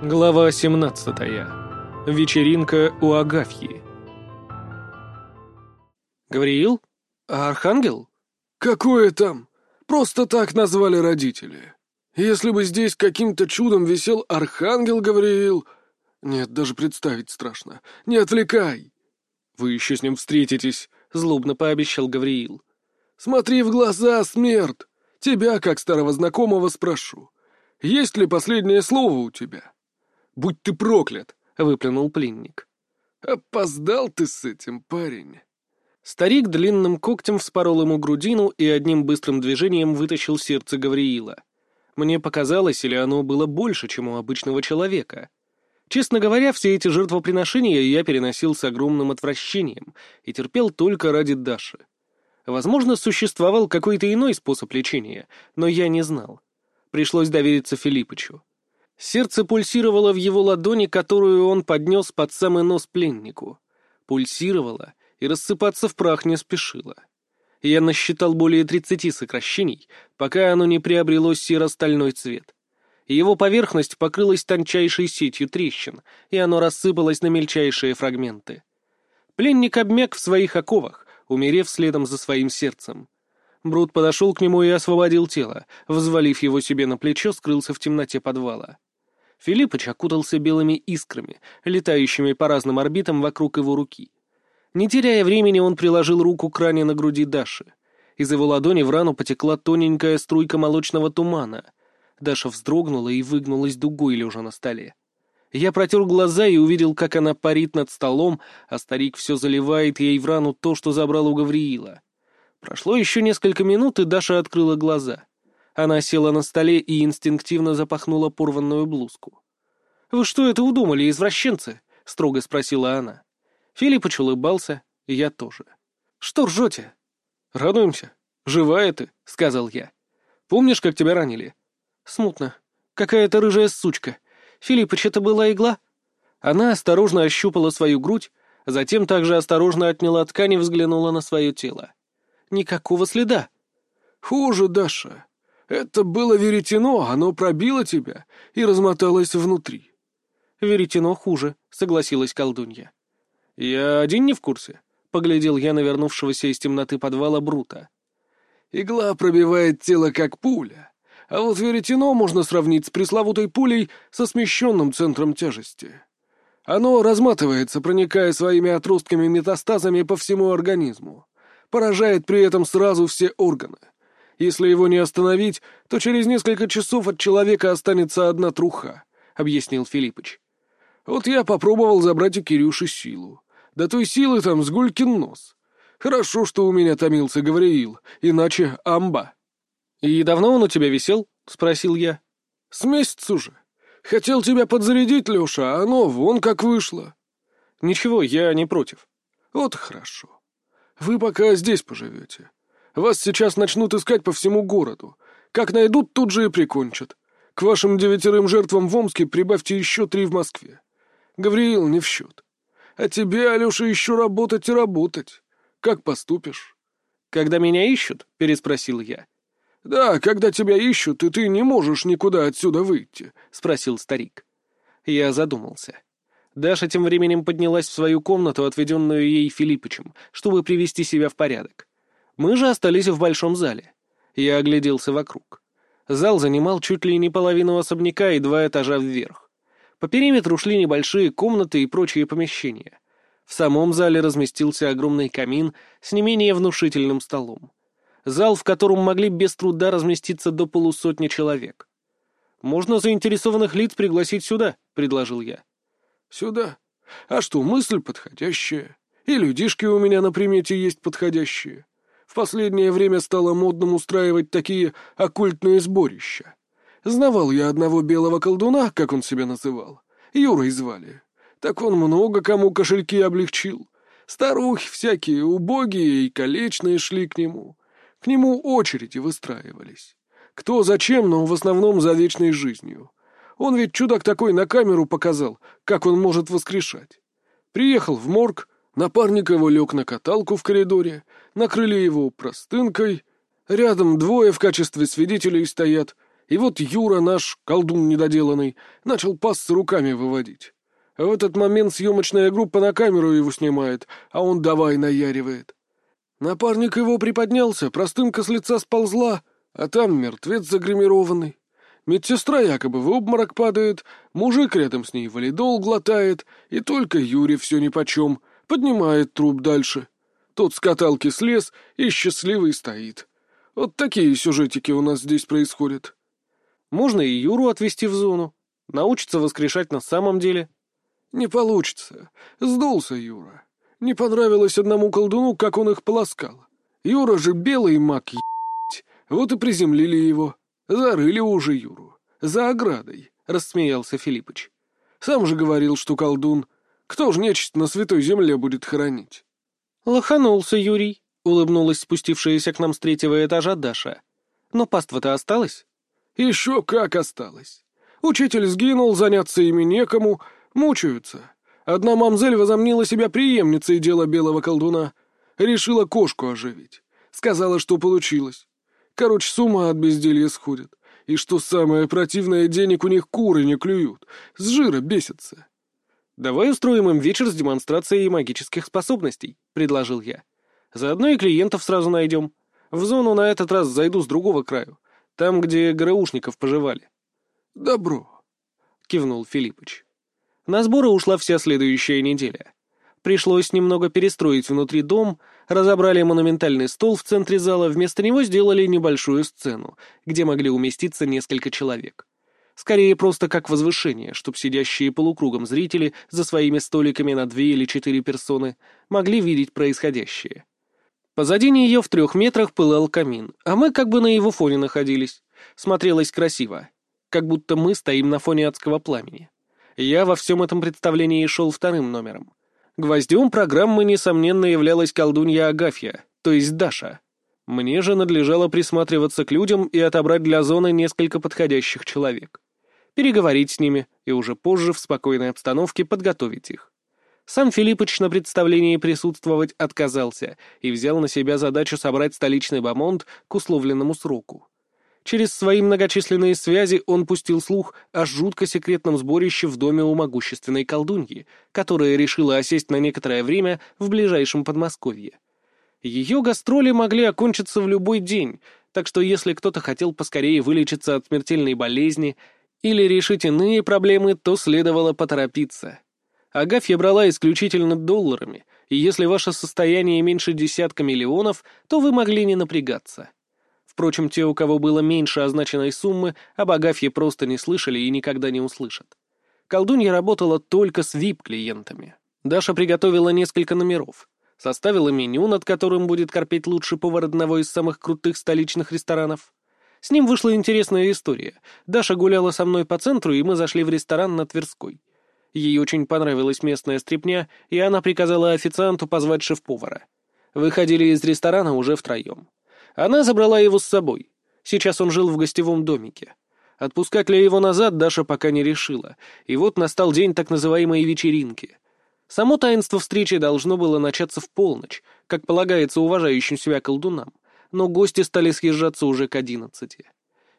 Глава 17. Вечеринка у Агафьи. Гавриил? Архангел? Какое там? Просто так назвали родители. Если бы здесь каким-то чудом висел Архангел Гавриил... Нет, даже представить страшно. Не отвлекай. Вы еще с ним встретитесь, злобно пообещал Гавриил. Смотри в глаза, смерть. Тебя, как старого знакомого, спрошу. Есть ли последнее слово у тебя? Будь ты проклят, выплюнул пленник. Опоздал ты с этим, парень. Старик длинным когтем вспорол ему грудину и одним быстрым движением вытащил сердце Гавриила. Мне показалось, или оно было больше, чем у обычного человека. Честно говоря, все эти жертвоприношения я переносил с огромным отвращением и терпел только ради Даши. Возможно, существовал какой-то иной способ лечения, но я не знал. Пришлось довериться Филиппычу. Сердце пульсировало в его ладони, которую он поднес под самый нос пленнику. Пульсировало и рассыпаться в прах не спешило. Я насчитал более тридцати сокращений, пока оно не приобрело серо-стальной цвет. Его поверхность покрылась тончайшей сетью трещин, и оно рассыпалось на мельчайшие фрагменты. Пленник обмяк в своих оковах, умерев следом за своим сердцем. Брут подошел к нему и освободил тело, взвалив его себе на плечо, скрылся в темноте подвала. Филиппыч окутался белыми искрами, летающими по разным орбитам вокруг его руки. Не теряя времени, он приложил руку к ране на груди Даши. Из его ладони в рану потекла тоненькая струйка молочного тумана. Даша вздрогнула и выгнулась дугой, лежа на столе. Я протер глаза и увидел, как она парит над столом, а старик все заливает ей в рану то, что забрал у Гавриила. Прошло еще несколько минут, и Даша открыла глаза. Она села на столе и инстинктивно запахнула порванную блузку. «Вы что это удумали, извращенцы?» — строго спросила она. Филиппыч улыбался, я тоже. «Что ржете?» «Радуемся. Живая ты», — сказал я. «Помнишь, как тебя ранили?» «Смутно. Какая-то рыжая сучка. Филиппыч, это была игла?» Она осторожно ощупала свою грудь, затем также осторожно отняла ткань и взглянула на свое тело. «Никакого следа». «Хуже, Даша. Это было веретено, оно пробило тебя и размоталось внутри». «Веретено хуже», — согласилась колдунья. «Я один не в курсе», — поглядел я на вернувшегося из темноты подвала Брута. «Игла пробивает тело, как пуля. А вот веретено можно сравнить с пресловутой пулей со смещенным центром тяжести. Оно разматывается, проникая своими отростками-метастазами по всему организму. Поражает при этом сразу все органы. Если его не остановить, то через несколько часов от человека останется одна труха», — объяснил Филиппыч. «Вот я попробовал забрать у Кирюши силу. До той силы там с гулькин нос. Хорошо, что у меня томился Гавриил, иначе амба». «И давно он у тебя висел?» — спросил я. «С месяца уже. Хотел тебя подзарядить, Леша, а оно вон как вышло». «Ничего, я не против». «Вот хорошо. Вы пока здесь поживете. Вас сейчас начнут искать по всему городу. Как найдут, тут же и прикончат. К вашим девятерым жертвам в Омске прибавьте еще три в Москве. Гавриил не в счет. А тебе, Алеша, еще работать и работать. Как поступишь?» «Когда меня ищут?» — переспросил я. «Да, когда тебя ищут, и ты не можешь никуда отсюда выйти», — спросил старик. Я задумался. Даша тем временем поднялась в свою комнату, отведенную ей Филиппычем, чтобы привести себя в порядок. Мы же остались в большом зале. Я огляделся вокруг. Зал занимал чуть ли не половину особняка и два этажа вверх. По периметру шли небольшие комнаты и прочие помещения. В самом зале разместился огромный камин с не менее внушительным столом. Зал, в котором могли без труда разместиться до полусотни человек. «Можно заинтересованных лиц пригласить сюда», — предложил я. «Сюда? А что, мысль подходящая. И людишки у меня на примете есть подходящие. В последнее время стало модным устраивать такие оккультные сборища. Знавал я одного белого колдуна, как он себя называл. Юрой звали. Так он много кому кошельки облегчил. Старухи всякие убогие и колечные шли к нему. К нему очереди выстраивались. Кто зачем, но в основном за вечной жизнью. Он ведь чудак такой на камеру показал, как он может воскрешать. Приехал в морг, напарник его лег на каталку в коридоре, накрыли его простынкой, рядом двое в качестве свидетелей стоят, И вот Юра, наш колдун недоделанный, начал пассы руками выводить. В этот момент съемочная группа на камеру его снимает, а он давай наяривает. Напарник его приподнялся, простынка с лица сползла, а там мертвец загримированный. Медсестра якобы в обморок падает, мужик рядом с ней валидол глотает, и только Юре все нипочем, поднимает труп дальше. Тот с каталки слез и счастливый стоит. Вот такие сюжетики у нас здесь происходят. Можно и Юру отвезти в зону. Научиться воскрешать на самом деле. Не получится. Сдулся Юра. Не понравилось одному колдуну, как он их полоскал. Юра же белый маг, ебать. Вот и приземлили его. Зарыли уже Юру. За оградой, — рассмеялся Филиппыч. Сам же говорил, что колдун. Кто ж нечисть на святой земле будет хоронить? Лоханулся Юрий, — улыбнулась спустившаяся к нам с третьего этажа Даша. Но паства-то осталась? Еще как осталось. Учитель сгинул, заняться ими некому, мучаются. Одна мамзель возомнила себя преемницей дела белого колдуна. Решила кошку оживить. Сказала, что получилось. Короче, с ума от безделья сходят. И что самое противное, денег у них куры не клюют. С жира бесятся. «Давай устроим им вечер с демонстрацией магических способностей», — предложил я. «Заодно и клиентов сразу найдем. В зону на этот раз зайду с другого краю. Там, где ГРУшников поживали. «Добро», — кивнул Филиппыч. На сборы ушла вся следующая неделя. Пришлось немного перестроить внутри дом, разобрали монументальный стол в центре зала, вместо него сделали небольшую сцену, где могли уместиться несколько человек. Скорее просто как возвышение, чтобы сидящие полукругом зрители за своими столиками на две или четыре персоны могли видеть происходящее. Позади нее в трех метрах пылал камин, а мы как бы на его фоне находились. Смотрелось красиво, как будто мы стоим на фоне адского пламени. Я во всем этом представлении шел вторым номером. Гвоздем программы, несомненно, являлась колдунья Агафья, то есть Даша. Мне же надлежало присматриваться к людям и отобрать для зоны несколько подходящих человек. Переговорить с ними и уже позже в спокойной обстановке подготовить их. Сам Филиппыч на представлении присутствовать отказался и взял на себя задачу собрать столичный бомонд к условленному сроку. Через свои многочисленные связи он пустил слух о жутко секретном сборище в доме у могущественной колдуньи, которая решила осесть на некоторое время в ближайшем Подмосковье. Ее гастроли могли окончиться в любой день, так что если кто-то хотел поскорее вылечиться от смертельной болезни или решить иные проблемы, то следовало поторопиться. Агафья брала исключительно долларами, и если ваше состояние меньше десятка миллионов, то вы могли не напрягаться. Впрочем, те, у кого было меньше означенной суммы, об Агафье просто не слышали и никогда не услышат. Колдунья работала только с VIP-клиентами. Даша приготовила несколько номеров, составила меню, над которым будет корпеть лучший повар одного из самых крутых столичных ресторанов. С ним вышла интересная история. Даша гуляла со мной по центру, и мы зашли в ресторан на Тверской. Ей очень понравилась местная стряпня, и она приказала официанту позвать шеф-повара. Выходили из ресторана уже втроем. Она забрала его с собой. Сейчас он жил в гостевом домике. Отпускать ли его назад Даша пока не решила, и вот настал день так называемой вечеринки. Само таинство встречи должно было начаться в полночь, как полагается уважающим себя колдунам, но гости стали съезжаться уже к одиннадцати.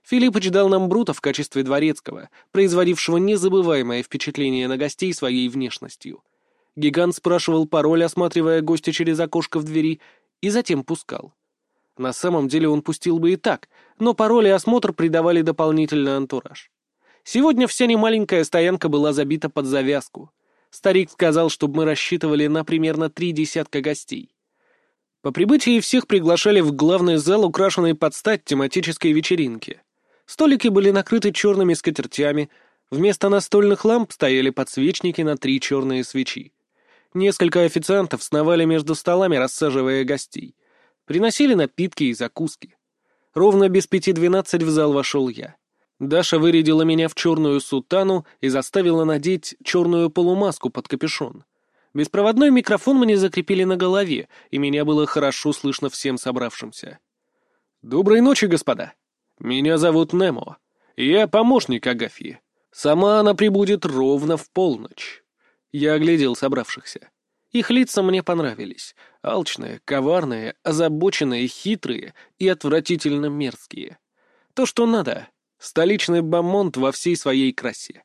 Филиппыч дал нам Брута в качестве дворецкого, производившего незабываемое впечатление на гостей своей внешностью. Гигант спрашивал пароль, осматривая гостя через окошко в двери, и затем пускал. На самом деле он пустил бы и так, но пароль и осмотр придавали дополнительный антураж. Сегодня вся немаленькая стоянка была забита под завязку. Старик сказал, чтобы мы рассчитывали на примерно три десятка гостей. По прибытии всех приглашали в главный зал, украшенный под стать тематической вечеринки. Столики были накрыты черными скатертями, вместо настольных ламп стояли подсвечники на три черные свечи. Несколько официантов сновали между столами, рассаживая гостей. Приносили напитки и закуски. Ровно без пяти двенадцать в зал вошел я. Даша вырядила меня в черную сутану и заставила надеть черную полумаску под капюшон. Беспроводной микрофон мне закрепили на голове, и меня было хорошо слышно всем собравшимся. «Доброй ночи, господа!» «Меня зовут Немо. Я помощник Агафьи. Сама она прибудет ровно в полночь». Я оглядел собравшихся. Их лица мне понравились. Алчные, коварные, озабоченные, хитрые и отвратительно мерзкие. То, что надо. Столичный бомонд во всей своей красе.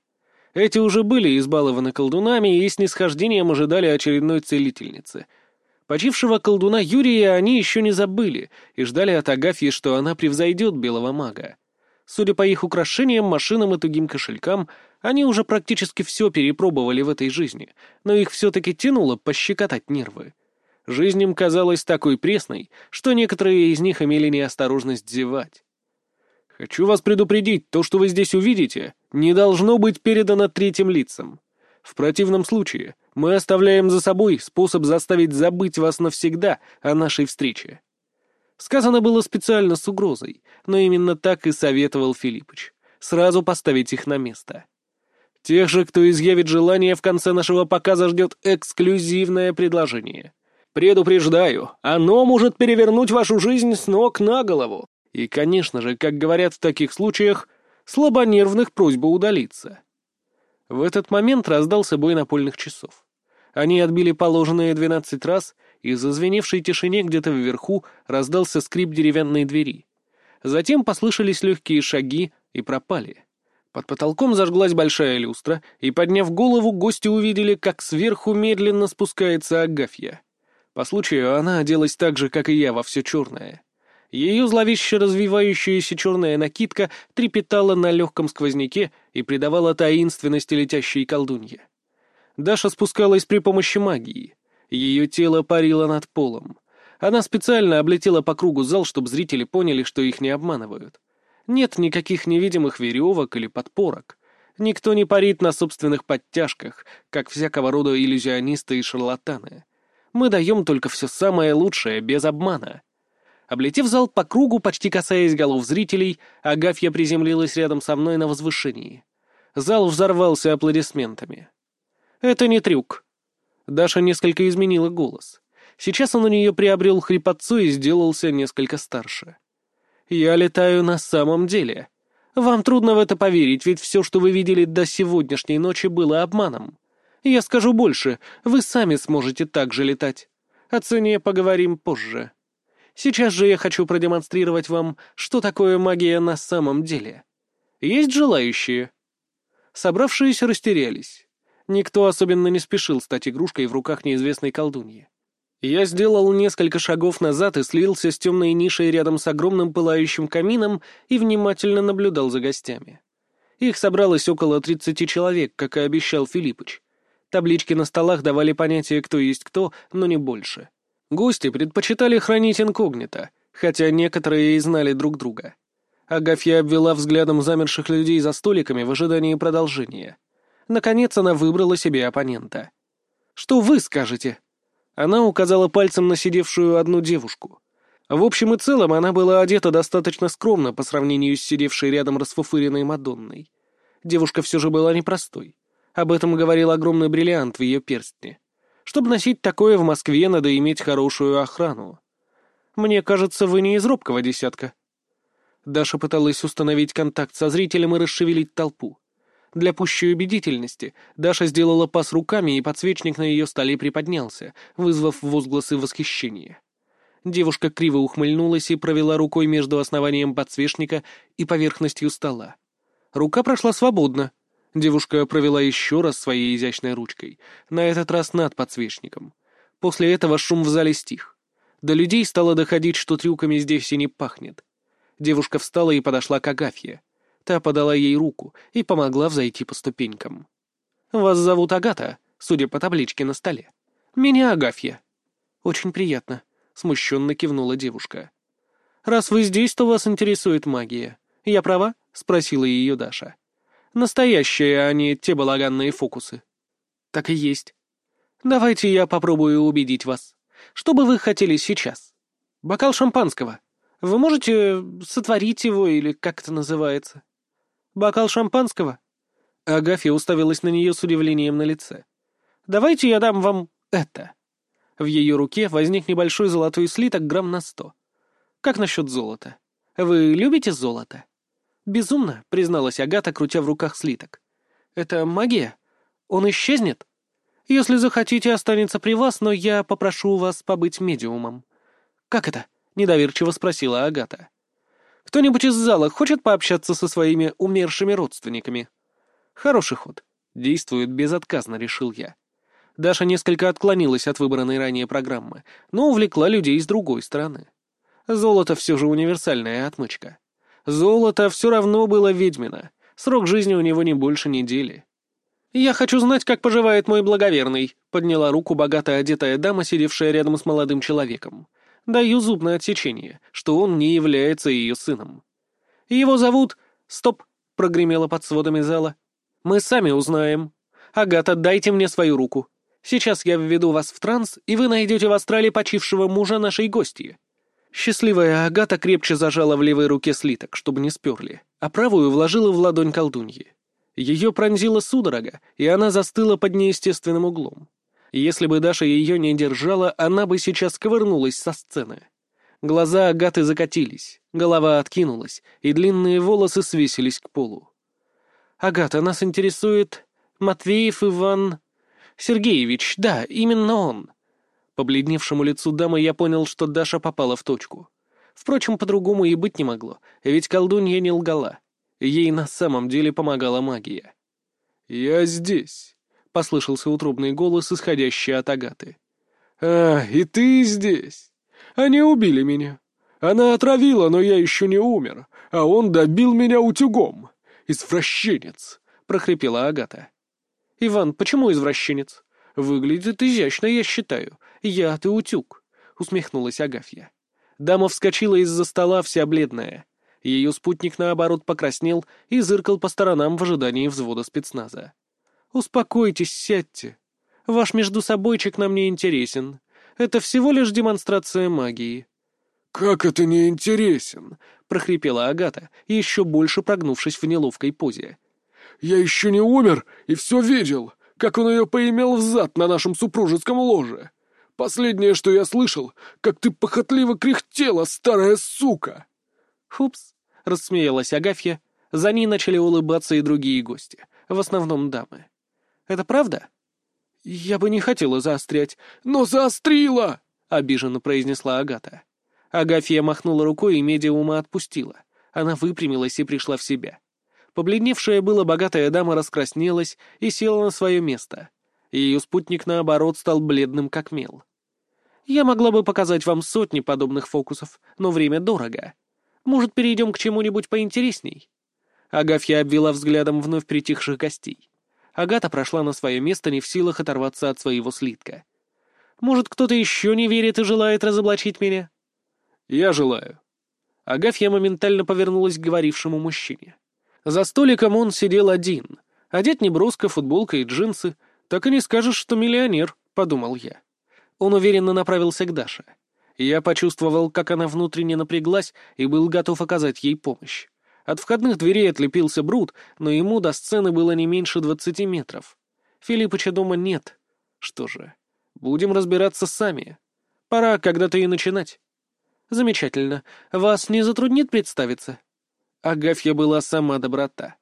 Эти уже были избалованы колдунами и с нисхождением ожидали очередной целительницы. Почившего колдуна Юрия они еще не забыли и ждали от Агафьи, что она превзойдет белого мага. Судя по их украшениям, машинам и тугим кошелькам, они уже практически все перепробовали в этой жизни, но их все-таки тянуло пощекотать нервы. Жизнь им казалась такой пресной, что некоторые из них имели неосторожность зевать. «Хочу вас предупредить, то, что вы здесь увидите, не должно быть передано третьим лицам. В противном случае мы оставляем за собой способ заставить забыть вас навсегда о нашей встрече». Сказано было специально с угрозой, но именно так и советовал Филиппыч. Сразу поставить их на место. Тех же, кто изъявит желание, в конце нашего показа ждет эксклюзивное предложение. Предупреждаю, оно может перевернуть вашу жизнь с ног на голову. И, конечно же, как говорят в таких случаях, слабонервных просьба удалиться. В этот момент раздался бой напольных часов. Они отбили положенные двенадцать раз, и в зазвеневшей тишине где-то вверху раздался скрип деревянной двери. Затем послышались легкие шаги и пропали. Под потолком зажглась большая люстра, и, подняв голову, гости увидели, как сверху медленно спускается Агафья. По случаю она оделась так же, как и я, во все черное. Ее зловеще развивающаяся черная накидка трепетала на легком сквозняке и придавала таинственности летящей колдунье. Даша спускалась при помощи магии. Ее тело парило над полом. Она специально облетела по кругу зал, чтобы зрители поняли, что их не обманывают. Нет никаких невидимых веревок или подпорок. Никто не парит на собственных подтяжках, как всякого рода иллюзионисты и шарлатаны. Мы даем только все самое лучшее, без обмана. Облетев зал по кругу, почти касаясь голов зрителей, Агафья приземлилась рядом со мной на возвышении. Зал взорвался аплодисментами. «Это не трюк», Даша несколько изменила голос. Сейчас он у нее приобрел хрипотцу и сделался несколько старше. «Я летаю на самом деле. Вам трудно в это поверить, ведь все, что вы видели до сегодняшней ночи, было обманом. Я скажу больше, вы сами сможете так же летать. О цене поговорим позже. Сейчас же я хочу продемонстрировать вам, что такое магия на самом деле. Есть желающие?» Собравшиеся растерялись. Никто особенно не спешил стать игрушкой в руках неизвестной колдуньи. Я сделал несколько шагов назад и слился с темной нишей рядом с огромным пылающим камином и внимательно наблюдал за гостями. Их собралось около тридцати человек, как и обещал Филиппыч. Таблички на столах давали понятие, кто есть кто, но не больше. Гости предпочитали хранить инкогнито, хотя некоторые и знали друг друга. Агафья обвела взглядом замерших людей за столиками в ожидании продолжения. Наконец она выбрала себе оппонента. «Что вы скажете?» Она указала пальцем на сидевшую одну девушку. В общем и целом она была одета достаточно скромно по сравнению с сидевшей рядом расфуфыренной Мадонной. Девушка все же была непростой. Об этом говорил огромный бриллиант в ее перстне. Чтобы носить такое в Москве, надо иметь хорошую охрану. Мне кажется, вы не из робкого десятка. Даша пыталась установить контакт со зрителем и расшевелить толпу. Для пущей убедительности Даша сделала пас руками, и подсвечник на ее столе приподнялся, вызвав возгласы восхищения. Девушка криво ухмыльнулась и провела рукой между основанием подсвечника и поверхностью стола. Рука прошла свободно. Девушка провела еще раз своей изящной ручкой, на этот раз над подсвечником. После этого шум в зале стих. До людей стало доходить, что трюками здесь и не пахнет. Девушка встала и подошла к Агафье. Та подала ей руку и помогла взойти по ступенькам. «Вас зовут Агата, судя по табличке на столе. Меня Агафья». «Очень приятно», — смущенно кивнула девушка. «Раз вы здесь, то вас интересует магия. Я права?» — спросила ее Даша. «Настоящие, а не те балаганные фокусы». «Так и есть. Давайте я попробую убедить вас. Что бы вы хотели сейчас? Бокал шампанского. Вы можете сотворить его или как это называется?» Бокал шампанского?» Агафья уставилась на нее с удивлением на лице. «Давайте я дам вам это». В ее руке возник небольшой золотой слиток грамм на сто. «Как насчет золота? Вы любите золото?» «Безумно», — призналась Агата, крутя в руках слиток. «Это магия? Он исчезнет?» «Если захотите, останется при вас, но я попрошу вас побыть медиумом». «Как это?» — недоверчиво спросила Агата. Кто-нибудь из зала хочет пообщаться со своими умершими родственниками? Хороший ход. Действует безотказно, решил я. Даша несколько отклонилась от выбранной ранее программы, но увлекла людей с другой стороны. Золото все же универсальная отмычка. Золото все равно было ведьмина. Срок жизни у него не больше недели. «Я хочу знать, как поживает мой благоверный», — подняла руку богато одетая дама, сидевшая рядом с молодым человеком. «Даю зуб на отсечение, что он не является ее сыном». «Его зовут...» «Стоп!» — прогремело под сводами зала. «Мы сами узнаем. Агата, дайте мне свою руку. Сейчас я введу вас в транс, и вы найдете в астрале почившего мужа нашей гости». Счастливая Агата крепче зажала в левой руке слиток, чтобы не сперли, а правую вложила в ладонь колдуньи. Ее пронзила судорога, и она застыла под неестественным углом. Если бы Даша ее не держала, она бы сейчас ковырнулась со сцены. Глаза Агаты закатились, голова откинулась, и длинные волосы свесились к полу. «Агата, нас интересует Матвеев Иван...» «Сергеевич, да, именно он». По бледневшему лицу дамы я понял, что Даша попала в точку. Впрочем, по-другому и быть не могло, ведь колдунья не лгала. Ей на самом деле помогала магия. «Я здесь», — послышался утробный голос, исходящий от Агаты. «А, и ты здесь. Они убили меня. Она отравила, но я еще не умер, а он добил меня утюгом. Извращенец», — прохрипела Агата. «Иван, почему извращенец? Выглядит изящно, я считаю. Я, ты утюг», — усмехнулась Агафья. Дама вскочила из-за стола, вся бледная. Ее спутник, наоборот, покраснел и зыркал по сторонам в ожидании взвода спецназа. «Успокойтесь, сядьте. Ваш междусобойчик нам не интересен. Это всего лишь демонстрация магии». «Как это не интересен?» — прохрипела Агата, еще больше прогнувшись в неловкой позе. «Я еще не умер и все видел, как он ее поимел взад на нашем супружеском ложе. Последнее, что я слышал, как ты похотливо кряхтела, старая сука!» «Хупс!» — рассмеялась Агафья. За ней начали улыбаться и другие гости, в основном дамы. «Это правда?» «Я бы не хотела заострять, но заострила!» — обиженно произнесла Агата. Агафья махнула рукой и медиума отпустила. Она выпрямилась и пришла в себя. Побледневшая была богатая дама раскраснелась и села на свое место. Ее спутник, наоборот, стал бледным как мел. «Я могла бы показать вам сотни подобных фокусов, но время дорого. Может, перейдем к чему-нибудь поинтересней?» Агафья обвела взглядом вновь притихших гостей. Агата прошла на свое место, не в силах оторваться от своего слитка. «Может, кто-то еще не верит и желает разоблачить меня?» «Я желаю». Агафья моментально повернулась к говорившему мужчине. За столиком он сидел один. Одет неброско, футболка и джинсы. Так и не скажешь, что миллионер, — подумал я. Он уверенно направился к Даше. Я почувствовал, как она внутренне напряглась и был готов оказать ей помощь. От входных дверей отлепился Брут, но ему до сцены было не меньше двадцати метров. Филиппыча дома нет. Что же, будем разбираться сами. Пора когда-то и начинать. Замечательно. Вас не затруднит представиться? Агафья была сама доброта.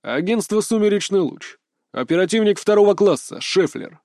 Агентство «Сумеречный луч». Оперативник второго класса, Шефлер.